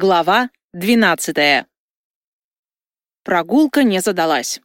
Глава 12. Прогулка не задалась.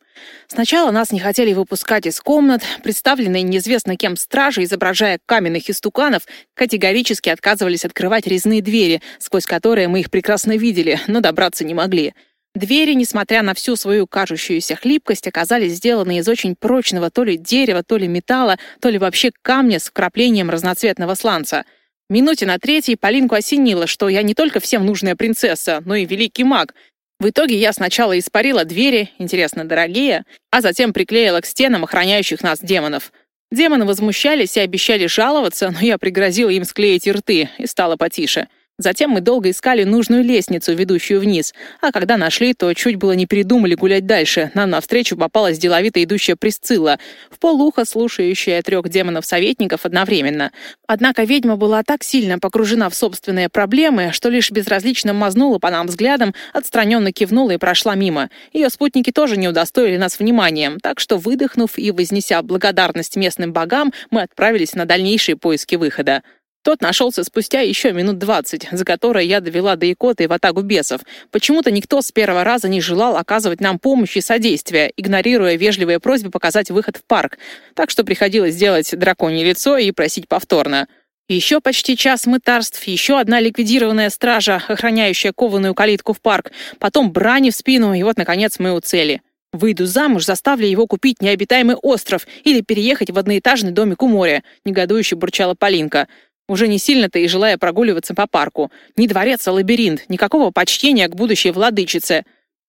Сначала нас не хотели выпускать из комнат, представленные неизвестно кем стражи, изображая каменных истуканов, категорически отказывались открывать резные двери, сквозь которые мы их прекрасно видели, но добраться не могли. Двери, несмотря на всю свою кажущуюся хлипкость, оказались сделаны из очень прочного то ли дерева, то ли металла, то ли вообще камня с вкраплением разноцветного сланца — Минуте на третьей Полинку осенило, что я не только всем нужная принцесса, но и великий маг. В итоге я сначала испарила двери, интересно, дорогие, а затем приклеила к стенам охраняющих нас демонов. Демоны возмущались и обещали жаловаться, но я пригрозила им склеить рты и стало потише. Затем мы долго искали нужную лестницу, ведущую вниз, а когда нашли, то чуть было не передумали гулять дальше. Нам навстречу попалась деловито идущая Присцилла, в полуха слушающая трех демонов-советников одновременно. Однако ведьма была так сильно погружена в собственные проблемы, что лишь безразлично мазнула по нам взглядом, отстраненно кивнула и прошла мимо. Ее спутники тоже не удостоили нас вниманием, так что, выдохнув и вознеся благодарность местным богам, мы отправились на дальнейшие поиски выхода. Тот нашелся спустя еще минут двадцать, за которые я довела до икоты в атаку бесов. Почему-то никто с первого раза не желал оказывать нам помощь и содействие, игнорируя вежливые просьбы показать выход в парк. Так что приходилось делать драконье лицо и просить повторно. Еще почти час мытарств, еще одна ликвидированная стража, охраняющая кованую калитку в парк, потом брани в спину, и вот, наконец, мы у цели. Выйду замуж, заставлю его купить необитаемый остров или переехать в одноэтажный домик у моря», — негодующе бурчала Полинка. Уже не сильно-то и желая прогуливаться по парку. Не дворец, а лабиринт. Никакого почтения к будущей владычице.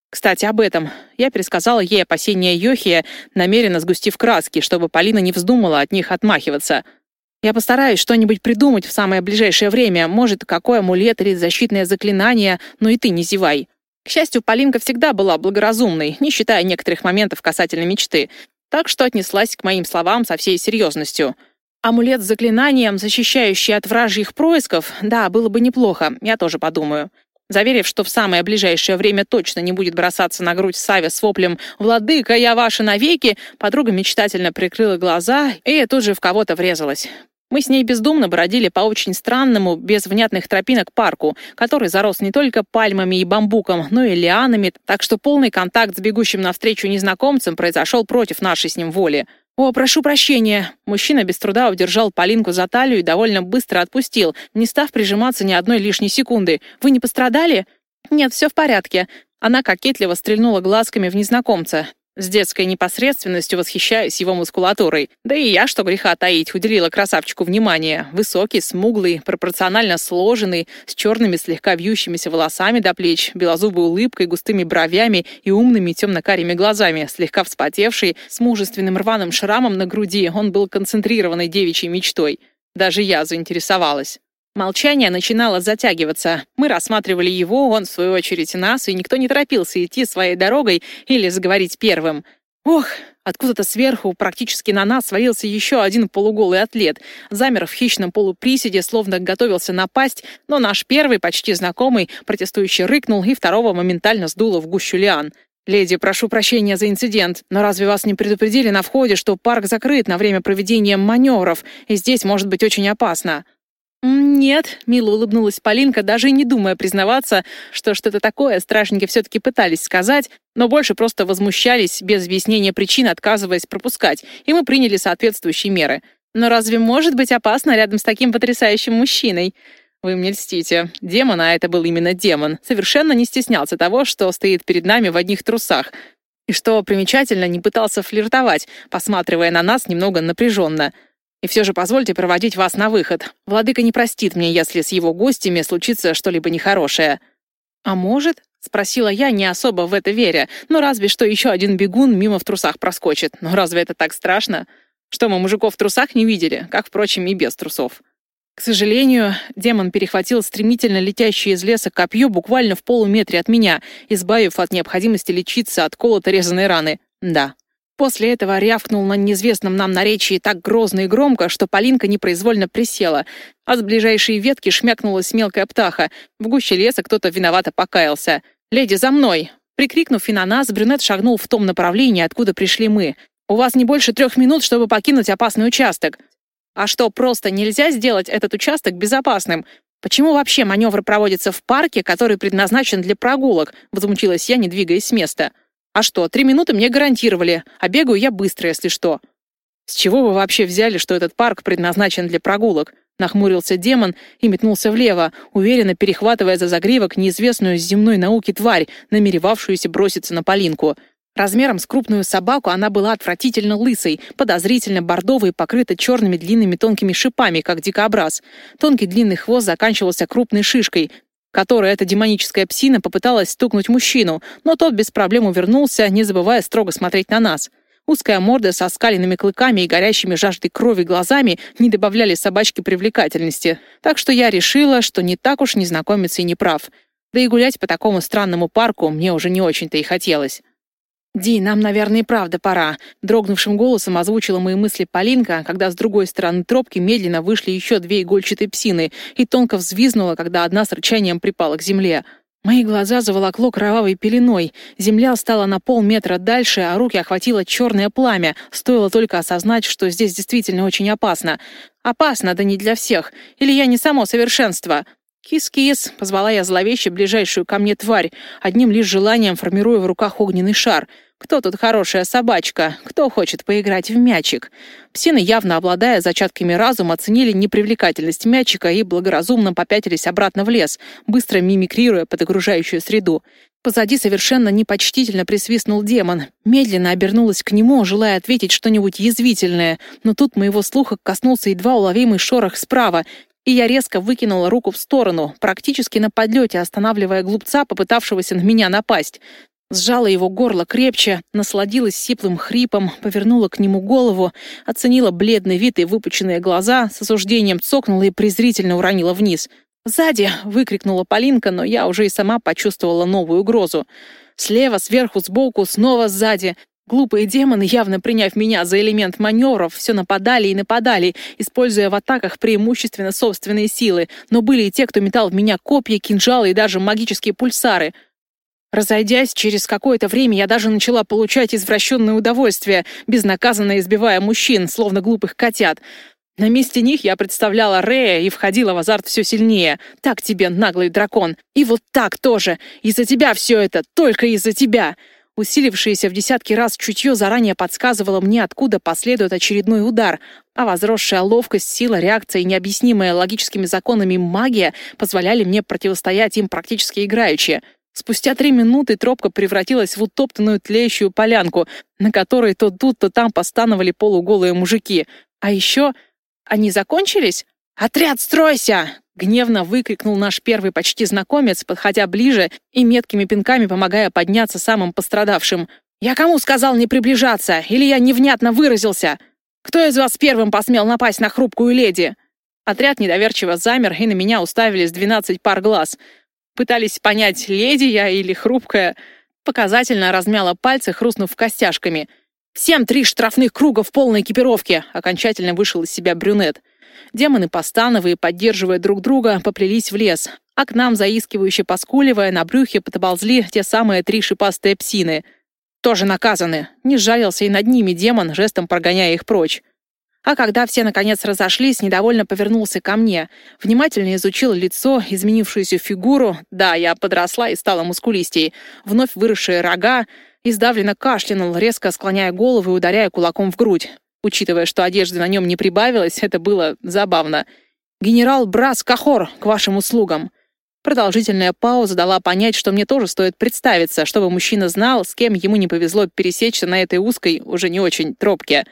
Кстати, об этом. Я пересказала ей опасения Йохия, намеренно сгустив краски, чтобы Полина не вздумала от них отмахиваться. Я постараюсь что-нибудь придумать в самое ближайшее время. Может, какой амулет или защитное заклинание, но и ты не зевай. К счастью, Полинка всегда была благоразумной, не считая некоторых моментов касательно мечты, так что отнеслась к моим словам со всей серьезностью. Амулет с заклинанием, защищающий от вражьих происков, да, было бы неплохо, я тоже подумаю. Заверив, что в самое ближайшее время точно не будет бросаться на грудь Саве с воплем «Владыка, я ваша навеки!», подруга мечтательно прикрыла глаза и тут же в кого-то врезалась. Мы с ней бездумно бродили по очень странному, без внятных тропинок парку, который зарос не только пальмами и бамбуком, но и лианами, так что полный контакт с бегущим навстречу незнакомцем произошел против нашей с ним воли. «О, прошу прощения!» Мужчина без труда удержал Полинку за талию и довольно быстро отпустил, не став прижиматься ни одной лишней секунды. «Вы не пострадали?» «Нет, все в порядке». Она кокетливо стрельнула глазками в незнакомца. С детской непосредственностью восхищаюсь его мускулатурой. Да и я, что греха таить, уделила красавчику внимание. Высокий, смуглый, пропорционально сложенный, с черными слегка вьющимися волосами до плеч, белозубой улыбкой, густыми бровями и умными темно-карими глазами, слегка вспотевший, с мужественным рваным шрамом на груди, он был концентрированной девичьей мечтой. Даже я заинтересовалась. Молчание начинало затягиваться. Мы рассматривали его, он, в свою очередь, нас, и никто не торопился идти своей дорогой или заговорить первым. Ох, откуда-то сверху, практически на нас, свалился еще один полуголый атлет. Замер в хищном полуприседе, словно готовился напасть, но наш первый, почти знакомый, протестующий рыкнул, и второго моментально сдуло в гущу лиан. «Леди, прошу прощения за инцидент, но разве вас не предупредили на входе, что парк закрыт на время проведения маневров, и здесь может быть очень опасно?» «Нет», — мило улыбнулась Полинка, даже и не думая признаваться, что что-то такое стражники все-таки пытались сказать, но больше просто возмущались, без объяснения причин отказываясь пропускать, и мы приняли соответствующие меры. «Но разве может быть опасно рядом с таким потрясающим мужчиной?» «Вы мне льстите. Демон, а это был именно демон, совершенно не стеснялся того, что стоит перед нами в одних трусах, и что примечательно, не пытался флиртовать, посматривая на нас немного напряженно». И все же позвольте проводить вас на выход. Владыка не простит мне, если с его гостями случится что-либо нехорошее». «А может?» — спросила я, не особо в это веря. «Ну разве что еще один бегун мимо в трусах проскочит. Но разве это так страшно? Что, мы мужиков в трусах не видели? Как, впрочем, и без трусов». К сожалению, демон перехватил стремительно летящее из леса копье буквально в полуметре от меня, избавив от необходимости лечиться от колото-резанной раны. Да, После этого рявкнул на неизвестном нам наречии так грозно и громко, что Полинка непроизвольно присела, а с ближайшей ветки шмякнулась мелкая птаха. В гуще леса кто-то виновато покаялся. «Леди, за мной!» Прикрикнув и на нас, брюнет шагнул в том направлении, откуда пришли мы. «У вас не больше трех минут, чтобы покинуть опасный участок». «А что, просто нельзя сделать этот участок безопасным?» «Почему вообще маневры проводятся в парке, который предназначен для прогулок?» — возмутилась я, не двигаясь с места. «А что, три минуты мне гарантировали, а бегаю я быстро, если что». «С чего вы вообще взяли, что этот парк предназначен для прогулок?» Нахмурился демон и метнулся влево, уверенно перехватывая за загривок неизвестную с земной науки тварь, намеревавшуюся броситься на Полинку. Размером с крупную собаку она была отвратительно лысой, подозрительно бордовой, покрыта черными длинными тонкими шипами, как дикобраз. Тонкий длинный хвост заканчивался крупной шишкой, которой эта демоническая псина попыталась стукнуть мужчину, но тот без проблем увернулся, не забывая строго смотреть на нас. Узкая морда со скаленными клыками и горящими жаждой крови глазами не добавляли собачке привлекательности, так что я решила, что не так уж незнакомец и не прав. Да и гулять по такому странному парку мне уже не очень-то и хотелось. «Ди, нам, наверное, и правда пора», — дрогнувшим голосом озвучила мои мысли Полинка, когда с другой стороны тропки медленно вышли еще две игольчатые псины и тонко взвизнула, когда одна с рычанием припала к земле. Мои глаза заволокло кровавой пеленой, земля стала на полметра дальше, а руки охватило черное пламя, стоило только осознать, что здесь действительно очень опасно. Опасно, да не для всех. Или я не само совершенство. «Кис-кис!» — позвала я зловеще ближайшую ко мне тварь, одним лишь желанием формируя в руках огненный шар. «Кто тут хорошая собачка? Кто хочет поиграть в мячик?» Псины, явно обладая зачатками разума, оценили непривлекательность мячика и благоразумно попятились обратно в лес, быстро мимикрируя под окружающую среду. Позади совершенно непочтительно присвистнул демон. Медленно обернулась к нему, желая ответить что-нибудь язвительное, но тут моего слуха коснулся едва уловимый шорох справа, и я резко выкинула руку в сторону, практически на подлете останавливая глупца, попытавшегося на меня напасть. Сжала его горло крепче, насладилась сиплым хрипом, повернула к нему голову, оценила бледный вид и выпученные глаза, с осуждением цокнула и презрительно уронила вниз. «Сзади!» — выкрикнула Полинка, но я уже и сама почувствовала новую угрозу. Слева, сверху, сбоку, снова сзади. Глупые демоны, явно приняв меня за элемент маневров, все нападали и нападали, используя в атаках преимущественно собственные силы, но были и те, кто метал в меня копья, кинжалы и даже магические пульсары. Разойдясь, через какое-то время я даже начала получать извращенное удовольствие, безнаказанно избивая мужчин, словно глупых котят. На месте них я представляла Рея и входила в азарт все сильнее. Так тебе, наглый дракон. И вот так тоже. Из-за тебя все это, только из-за тебя. Усилившееся в десятки раз чутье заранее подсказывало мне, откуда последует очередной удар, а возросшая ловкость, сила, реакция и необъяснимая логическими законами магия позволяли мне противостоять им практически играючи. Спустя три минуты тропка превратилась в утоптанную тлеющую полянку, на которой то тут, то там постановали полуголые мужики. А еще... Они закончились? «Отряд, стройся!» Гневно выкрикнул наш первый почти знакомец, подходя ближе и меткими пинками помогая подняться самым пострадавшим. «Я кому сказал не приближаться? Или я невнятно выразился? Кто из вас первым посмел напасть на хрупкую леди?» Отряд недоверчиво замер, и на меня уставились двенадцать пар глаз. Пытались понять, леди я или хрупкая. Показательно размяла пальцы, хрустнув костяшками. «Всем три штрафных круга в полной экипировке!» Окончательно вышел из себя брюнет. Демоны, постановые, поддерживая друг друга, поплелись в лес, а к нам, заискивающе поскуливая, на брюхе подползли те самые три шипастые псины. Тоже наказаны. Не жалился и над ними демон, жестом прогоняя их прочь. А когда все наконец разошлись, недовольно повернулся ко мне. Внимательно изучил лицо, изменившуюся фигуру. Да, я подросла и стала мускулистей. Вновь выросшие рога. И сдавленно кашлянул, резко склоняя голову и ударяя кулаком в грудь. Учитывая, что одежды на нем не прибавилось, это было забавно. «Генерал Брас Кахор, к вашим услугам!» Продолжительная пауза дала понять, что мне тоже стоит представиться, чтобы мужчина знал, с кем ему не повезло пересечься на этой узкой, уже не очень, тропке.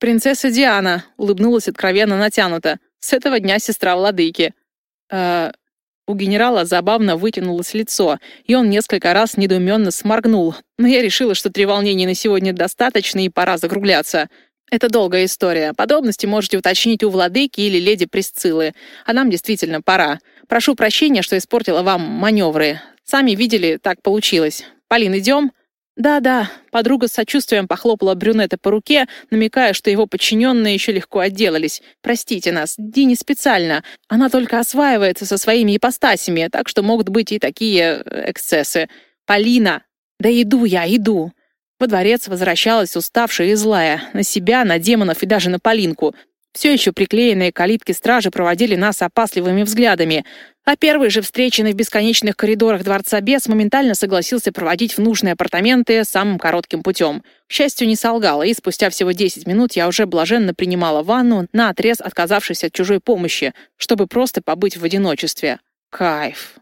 «Принцесса Диана», — улыбнулась откровенно натянуто. «С этого дня сестра владыки». «Э, у генерала забавно вытянулось лицо, и он несколько раз недоуменно сморгнул, но я решила, что три волнения на сегодня достаточно и пора закругляться. Это долгая история. Подробности можете уточнить у владыки или леди Присциллы. А нам действительно пора. Прошу прощения, что испортила вам маневры. Сами видели, так получилось. Полин, идем?» «Да-да», — подруга с сочувствием похлопала брюнета по руке, намекая, что его подчиненные еще легко отделались. «Простите нас, Ди не специально. Она только осваивается со своими ипостасями, так что могут быть и такие э, эксцессы. Полина!» «Да иду я, иду!» Во дворец возвращалась уставшая и злая. На себя, на демонов и даже на Полинку. Все еще приклеенные калитки стражи проводили нас опасливыми взглядами, а первый же встреченный в бесконечных коридорах Дворца Бес моментально согласился проводить в нужные апартаменты самым коротким путем. К счастью, не солгала, и спустя всего 10 минут я уже блаженно принимала ванну, на отрез отказавшись от чужой помощи, чтобы просто побыть в одиночестве. Кайф.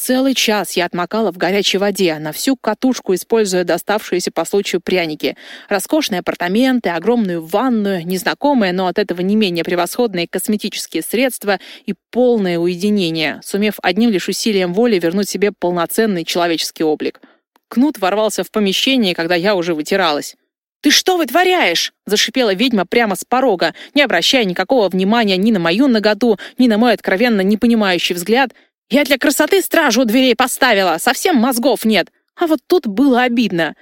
Целый час я отмокала в горячей воде, на всю катушку используя доставшиеся по случаю пряники. Роскошные апартаменты, огромную ванную, незнакомые, но от этого не менее превосходные косметические средства и полное уединение, сумев одним лишь усилием воли вернуть себе полноценный человеческий облик. Кнут ворвался в помещение, когда я уже вытиралась. «Ты что вытворяешь?» — зашипела ведьма прямо с порога, не обращая никакого внимания ни на мою наготу, ни на мой откровенно непонимающий взгляд — я для красоты стражу у дверей поставила, совсем мозгов нет. А вот тут было обидно.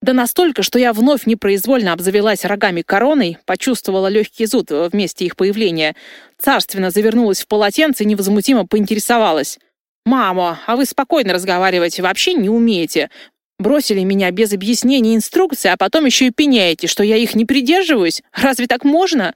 Да настолько, что я вновь непроизвольно обзавелась рогами короной, почувствовала легкий зуд в месте их появления, царственно завернулась в полотенце и невозмутимо поинтересовалась. «Мама, а вы спокойно разговаривать вообще не умеете. Бросили меня без объяснений и инструкций, а потом еще и пеняете, что я их не придерживаюсь? Разве так можно?»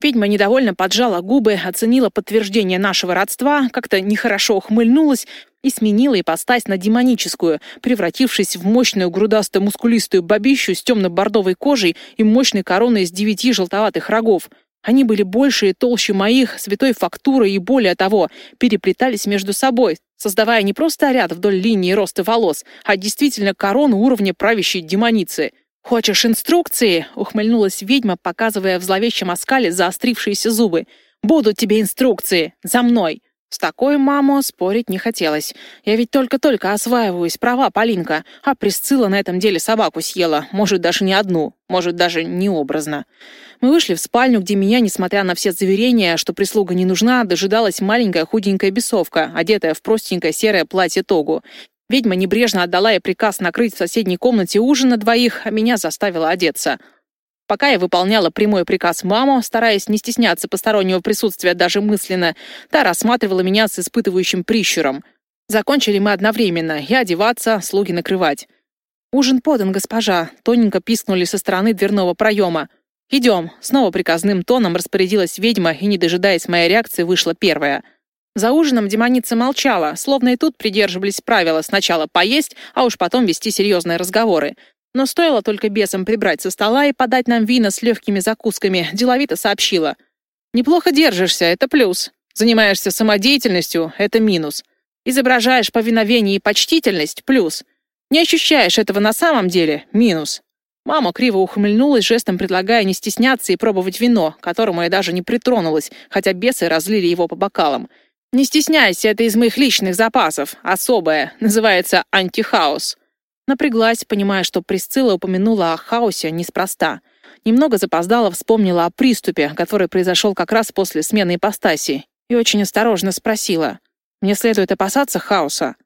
Ведьма недовольно поджала губы, оценила подтверждение нашего родства, как-то нехорошо ухмыльнулась и сменила ипостась на демоническую, превратившись в мощную грудастую мускулистую бабищу с темно-бордовой кожей и мощной короной из девяти желтоватых рогов. Они были больше и толще моих, святой фактурой и, более того, переплетались между собой, создавая не просто ряд вдоль линии роста волос, а действительно корону уровня правящей демоницы — «Хочешь инструкции?» — ухмыльнулась ведьма, показывая в зловещем оскале заострившиеся зубы. «Будут тебе инструкции! За мной!» С такой мамой спорить не хотелось. Я ведь только-только осваиваюсь, права, Полинка. А Присцилла на этом деле собаку съела. Может, даже не одну. Может, даже необразно. Мы вышли в спальню, где меня, несмотря на все заверения, что прислуга не нужна, дожидалась маленькая худенькая бесовка, одетая в простенькое серое платье-тогу. Ведьма небрежно отдала ей приказ накрыть в соседней комнате ужин на двоих, а меня заставила одеться. Пока я выполняла прямой приказ маму, стараясь не стесняться постороннего присутствия даже мысленно, та рассматривала меня с испытывающим прищуром. Закончили мы одновременно, я одеваться, слуги накрывать. «Ужин подан, госпожа», — тоненько пискнули со стороны дверного проема. «Идем», — снова приказным тоном распорядилась ведьма и, не дожидаясь моей реакции, вышла первая — за ужином демоница молчала, словно и тут придерживались правила сначала поесть, а уж потом вести серьезные разговоры. Но стоило только бесам прибрать со стола и подать нам вина с легкими закусками, деловито сообщила. «Неплохо держишься, это плюс. Занимаешься самодеятельностью — это минус. Изображаешь повиновение и почтительность — плюс. Не ощущаешь этого на самом деле — минус». Мама криво ухмыльнулась, жестом предлагая не стесняться и пробовать вино, которому я даже не притронулась, хотя бесы разлили его по бокалам — «Не стесняйся, это из моих личных запасов. Особое. Называется антихаос». Напряглась, понимая, что Присцилла упомянула о хаосе неспроста. Немного запоздала, вспомнила о приступе, который произошел как раз после смены ипостаси, и очень осторожно спросила. «Мне следует опасаться хаоса?»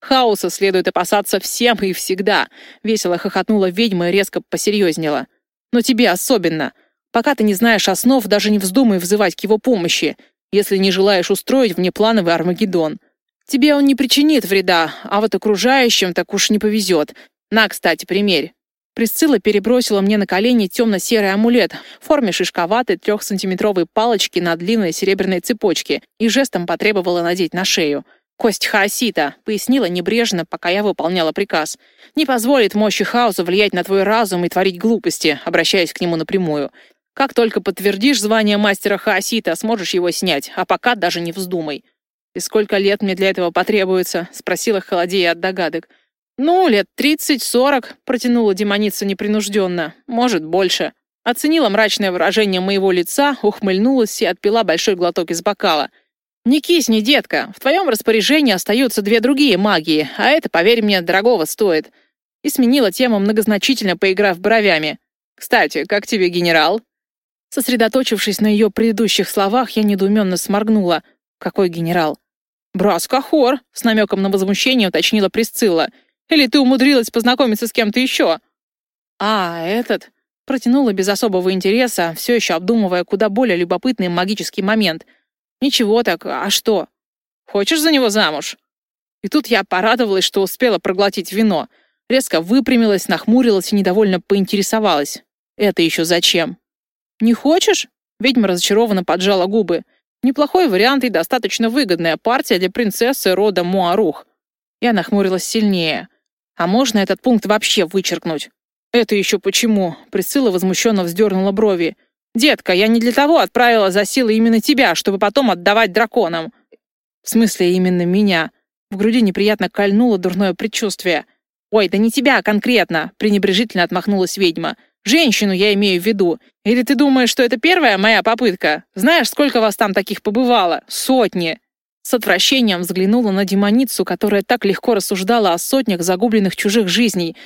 «Хаоса следует опасаться всем и всегда», — весело хохотнула ведьма и резко посерьезнела. «Но тебе особенно. Пока ты не знаешь основ, даже не вздумай взывать к его помощи если не желаешь устроить внеплановый Армагеддон. Тебе он не причинит вреда, а вот окружающим так уж не повезет. На, кстати, примерь. Присцилла перебросила мне на колени темно-серый амулет в форме шишковатой трехсантиметровой палочки на длинной серебряной цепочке и жестом потребовала надеть на шею. «Кость хаосита», — пояснила небрежно, пока я выполняла приказ. «Не позволит мощи хаоса влиять на твой разум и творить глупости», обращаясь к нему напрямую. Как только подтвердишь звание мастера Хаосита, сможешь его снять, а пока даже не вздумай. «И сколько лет мне для этого потребуется?» — спросила холодея от догадок. «Ну, лет тридцать-сорок», — протянула демоница непринужденно. «Может, больше». Оценила мрачное выражение моего лица, ухмыльнулась и отпила большой глоток из бокала. «Не кисни, детка. В твоем распоряжении остаются две другие магии, а это, поверь мне, дорогого стоит». И сменила тему, многозначительно поиграв бровями. «Кстати, как тебе генерал?» Сосредоточившись на ее предыдущих словах, я недоуменно сморгнула. «Какой генерал?» «Брас Кахор», — с намеком на возмущение уточнила Присцилла. «Или ты умудрилась познакомиться с кем-то еще?» «А, этот...» — протянула без особого интереса, все еще обдумывая куда более любопытный магический момент. «Ничего так, а что? Хочешь за него замуж?» И тут я порадовалась, что успела проглотить вино. Резко выпрямилась, нахмурилась и недовольно поинтересовалась. «Это еще зачем?» «Не хочешь?» Ведьма разочарованно поджала губы. Неплохой вариант и достаточно выгодная партия для принцессы рода Муарух. Я нахмурилась сильнее. А можно этот пункт вообще вычеркнуть? Это еще почему? Присыла возмущенно вздернула брови. Детка, я не для того отправила за силы именно тебя, чтобы потом отдавать драконам. В смысле, именно меня? В груди неприятно кольнуло дурное предчувствие. «Ой, да не тебя конкретно!» — пренебрежительно отмахнулась ведьма. «Женщину я имею в виду. Или ты думаешь, что это первая моя попытка? Знаешь, сколько вас там таких побывало? Сотни!» С отвращением взглянула на демоницу, которая так легко рассуждала о сотнях загубленных чужих жизней,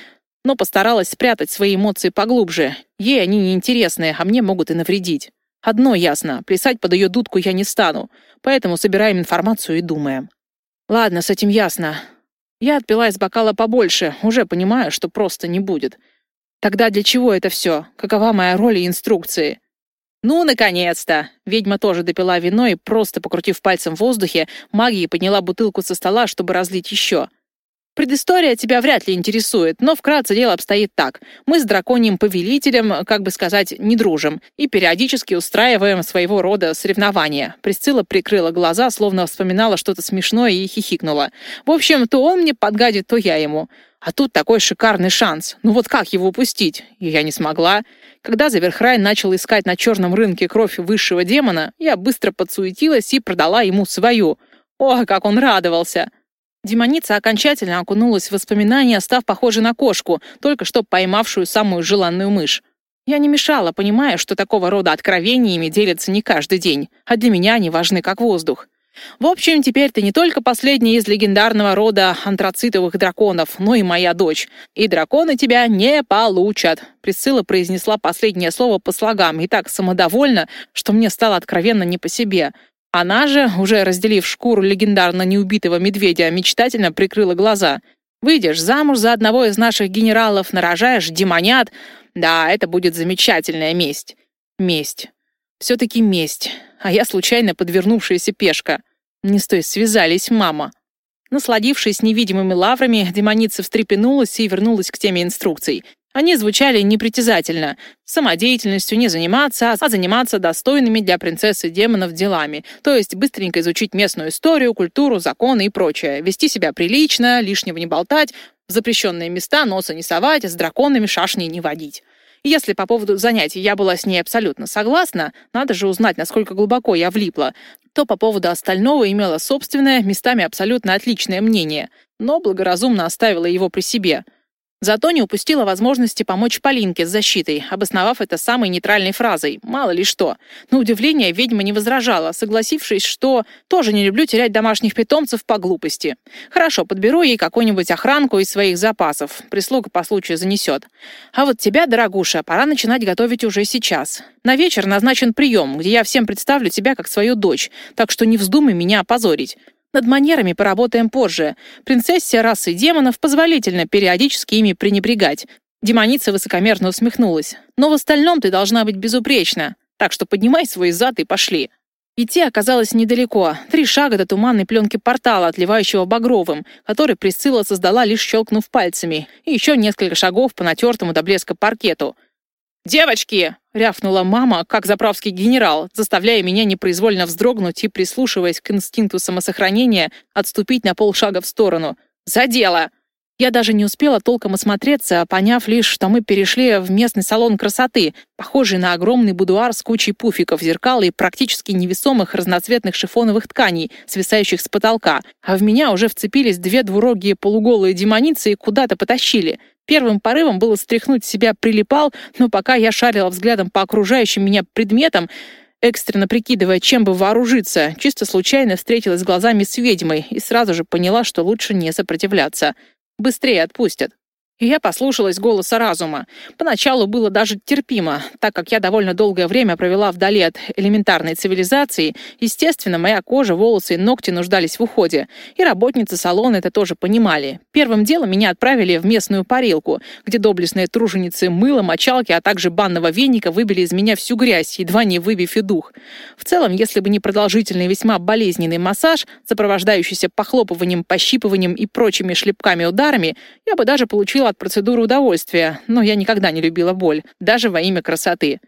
но постаралась спрятать свои эмоции поглубже. Ей они не интересны, а мне могут и навредить. Одно ясно, плясать под ее дудку я не стану, поэтому собираем информацию и думаем. Ладно, с этим ясно. Я отпила из бокала побольше, уже понимаю, что просто не будет. Тогда для чего это все? Какова моя роль и инструкции? «Ну, наконец-то!» Ведьма тоже допила вино и, просто покрутив пальцем в воздухе, магией подняла бутылку со стола, чтобы разлить еще. Предыстория тебя вряд ли интересует, но вкратце дело обстоит так. Мы с драконьим повелителем, как бы сказать, не дружим и периодически устраиваем своего рода соревнования. Присцилла прикрыла глаза, словно вспоминала что-то смешное и хихикнула. В общем, то он мне подгадит, то я ему. А тут такой шикарный шанс. Ну вот как его упустить? Я не смогла. Когда Заверхрайн начал искать на черном рынке кровь высшего демона, я быстро подсуетилась и продала ему свою. О, как он радовался! Демоница окончательно окунулась в воспоминания, став похожей на кошку, только что поймавшую самую желанную мышь. Я не мешала, понимая, что такого рода откровениями делятся не каждый день, а для меня они важны как воздух. В общем, теперь ты не только последний из легендарного рода антрацитовых драконов, но и моя дочь. И драконы тебя не получат. Присцилла произнесла последнее слово по слогам и так самодовольно, что мне стало откровенно не по себе. Она же, уже разделив шкуру легендарно неубитого медведя, мечтательно прикрыла глаза. «Выйдешь замуж за одного из наших генералов, нарожаешь демонят. Да, это будет замечательная месть. Месть. Все-таки месть. А я случайно подвернувшаяся пешка. Не с той связались, мама». Насладившись невидимыми лаврами, демоница встрепенулась и вернулась к теме инструкций — они звучали непритязательно. Самодеятельностью не заниматься, а заниматься достойными для принцессы демонов делами. То есть быстренько изучить местную историю, культуру, законы и прочее. Вести себя прилично, лишнего не болтать, в запрещенные места носа не совать, с драконами шашни не водить. если по поводу занятий я была с ней абсолютно согласна, надо же узнать, насколько глубоко я влипла, то по поводу остального имела собственное, местами абсолютно отличное мнение, но благоразумно оставила его при себе — Зато не упустила возможности помочь Полинке с защитой, обосновав это самой нейтральной фразой «мало ли что». На удивление ведьма не возражала, согласившись, что «тоже не люблю терять домашних питомцев по глупости». «Хорошо, подберу ей какую-нибудь охранку из своих запасов. Прислуга по случаю занесет. А вот тебя, дорогуша, пора начинать готовить уже сейчас. На вечер назначен прием, где я всем представлю тебя как свою дочь, так что не вздумай меня опозорить. Над манерами поработаем позже. Принцессе расы демонов позволительно периодически ими пренебрегать. Демоница высокомерно усмехнулась. Но в остальном ты должна быть безупречна. Так что поднимай свой зад и пошли. Идти оказалось недалеко. Три шага до туманной пленки портала, отливающего багровым, который Присцилла создала, лишь щелкнув пальцами, и еще несколько шагов по натертому до блеска паркету — «Девочки!» — рявкнула мама, как заправский генерал, заставляя меня непроизвольно вздрогнуть и, прислушиваясь к инстинкту самосохранения, отступить на полшага в сторону. «За дело!» Я даже не успела толком осмотреться, поняв лишь, что мы перешли в местный салон красоты, похожий на огромный будуар с кучей пуфиков, зеркал и практически невесомых разноцветных шифоновых тканей, свисающих с потолка, а в меня уже вцепились две двурогие полуголые демоницы и куда-то потащили. Первым порывом было стряхнуть себя прилипал, но пока я шарила взглядом по окружающим меня предметам, экстренно прикидывая, чем бы вооружиться, чисто случайно встретилась глазами с ведьмой и сразу же поняла, что лучше не сопротивляться. Быстрее отпустят. Я послушалась голоса разума. Поначалу было даже терпимо, так как я довольно долгое время провела вдали от элементарной цивилизации. Естественно, моя кожа, волосы и ногти нуждались в уходе. И работницы салона это тоже понимали. Первым делом меня отправили в местную парилку, где доблестные труженицы мыла, мочалки, а также банного веника выбили из меня всю грязь, едва не выбив и дух. В целом, если бы не продолжительный весьма болезненный массаж, сопровождающийся похлопыванием, пощипыванием и прочими шлепками-ударами, я бы даже получила от процедуры удовольствия, но я никогда не любила боль, даже во имя красоты.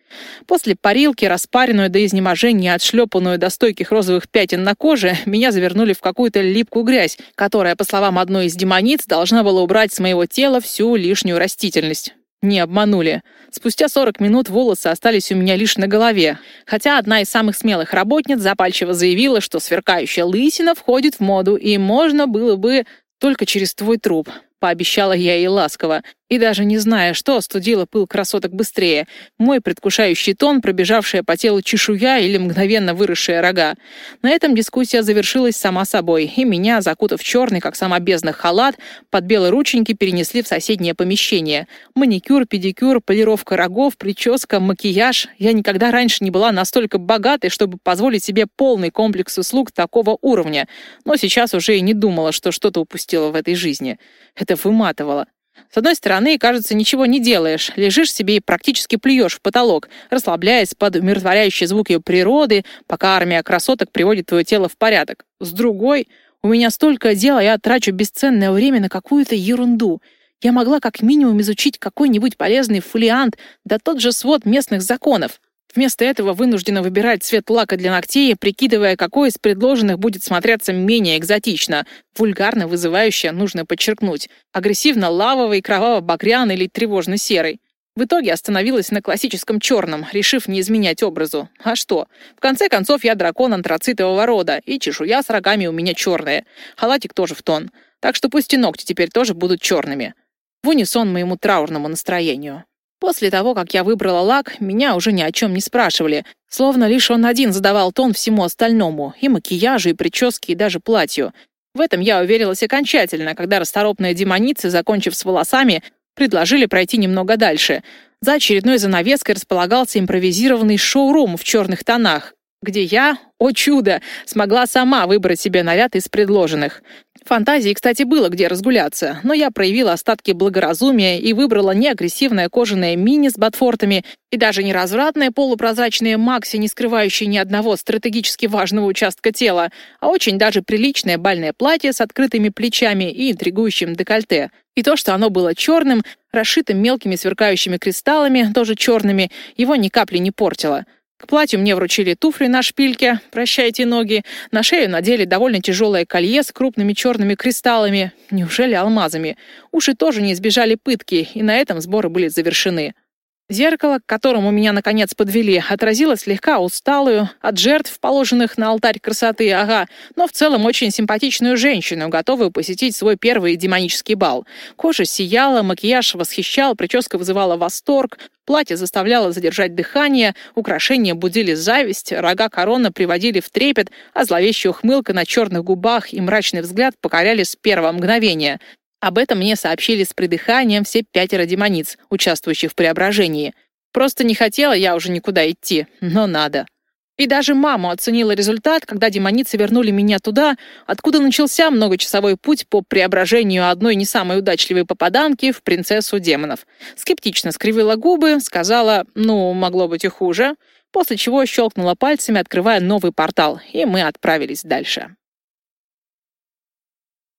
После парилки, распаренную до изнеможения, отшлепанную до стойких розовых пятен на коже, меня завернули в какую-то липкую грязь, которая, по словам одной из демониц, должна была убрать с моего тела всю лишнюю растительность. Не обманули. Спустя 40 минут волосы остались у меня лишь на голове, хотя одна из самых смелых работниц запальчиво заявила, что сверкающая лысина входит в моду, и можно было бы только через твой труп пообещала я ей ласково, и даже не зная, что остудило пыл красоток быстрее, мой предвкушающий тон, пробежавшая по телу чешуя или мгновенно выросшие рога. На этом дискуссия завершилась сама собой, и меня, закутав черный, как сама бездна, халат, под белые рученьки перенесли в соседнее помещение. Маникюр, педикюр, полировка рогов, прическа, макияж. Я никогда раньше не была настолько богатой, чтобы позволить себе полный комплекс услуг такого уровня, но сейчас уже и не думала, что что-то упустила в этой жизни. Это выматывало. С одной стороны, кажется, ничего не делаешь, лежишь себе и практически плюешь в потолок, расслабляясь под умиротворяющие звуки природы, пока армия красоток приводит твое тело в порядок. С другой, у меня столько дел, а я трачу бесценное время на какую-то ерунду. Я могла как минимум изучить какой-нибудь полезный фолиант, да тот же свод местных законов. Вместо этого вынуждена выбирать цвет лака для ногтей, прикидывая, какой из предложенных будет смотреться менее экзотично. Вульгарно вызывающе, нужно подчеркнуть. Агрессивно-лавовый, кроваво-багряный или тревожно-серый. В итоге остановилась на классическом черном, решив не изменять образу. А что? В конце концов, я дракон антрацитового рода, и чешуя с рогами у меня черная. Халатик тоже в тон. Так что пусть и ногти теперь тоже будут черными. В унисон моему траурному настроению. После того, как я выбрала лак, меня уже ни о чем не спрашивали. Словно лишь он один задавал тон всему остальному. И макияжу, и прическе, и даже платью. В этом я уверилась окончательно, когда расторопные демоницы, закончив с волосами, предложили пройти немного дальше. За очередной занавеской располагался импровизированный шоурум в черных тонах, где я, о чудо, смогла сама выбрать себе наряд из предложенных. Фантазии, кстати, было где разгуляться, но я проявила остатки благоразумия и выбрала не агрессивное кожаное мини с ботфортами и даже не развратное полупрозрачное макси, не скрывающее ни одного стратегически важного участка тела, а очень даже приличное бальное платье с открытыми плечами и интригующим декольте. И то, что оно было черным, расшитым мелкими сверкающими кристаллами, тоже черными, его ни капли не портило. К платью мне вручили туфли на шпильке, прощайте ноги. На шею надели довольно тяжелое колье с крупными черными кристаллами. Неужели алмазами? Уши тоже не избежали пытки, и на этом сборы были завершены. Зеркало, к которому меня наконец подвели, отразило слегка усталую, от жертв, положенных на алтарь красоты, ага, но в целом очень симпатичную женщину, готовую посетить свой первый демонический бал. Кожа сияла, макияж восхищал, прическа вызывала восторг, платье заставляло задержать дыхание, украшения будили зависть, рога корона приводили в трепет, а зловещая ухмылка на черных губах и мрачный взгляд покоряли с первого мгновения. Об этом мне сообщили с придыханием все пятеро демониц, участвующих в преображении. Просто не хотела я уже никуда идти, но надо. И даже мама оценила результат, когда демоницы вернули меня туда, откуда начался многочасовой путь по преображению одной не самой удачливой попаданки в принцессу демонов. Скептично скривила губы, сказала «ну, могло быть и хуже», после чего щелкнула пальцами, открывая новый портал, и мы отправились дальше.